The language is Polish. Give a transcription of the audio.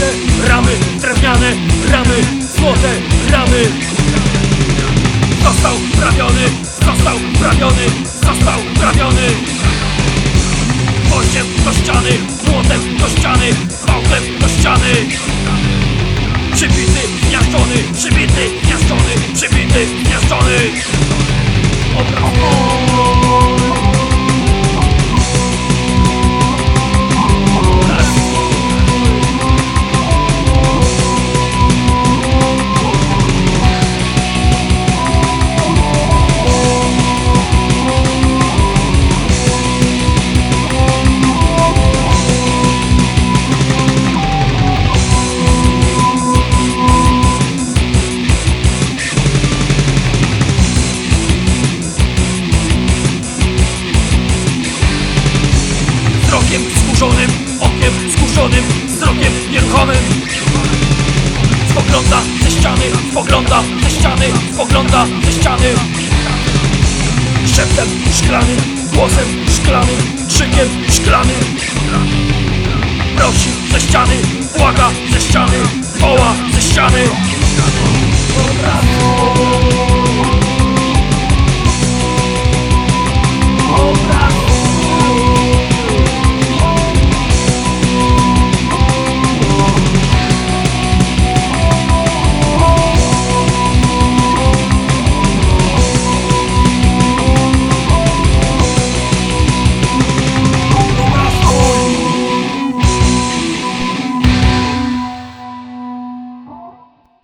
złote ramy Drewniane ramy, złote ramy. Został prawiony, został prawiony, został prawiony. Gwoździem do ściany, młotem do ściany, gwałtem do ściany. Przybity, gniazdczony, przybity, gniazdczony, przybity, gniazdczony Okiem skórzonym, wzrokiem nieruchomym. Spogląda ze ściany, spogląda ze ściany, spogląda ze ściany. Szeptem szklanym, głosem szklanym, krzykiem szklanym. Prosi ze ściany, błaga ze ściany, woła ze ściany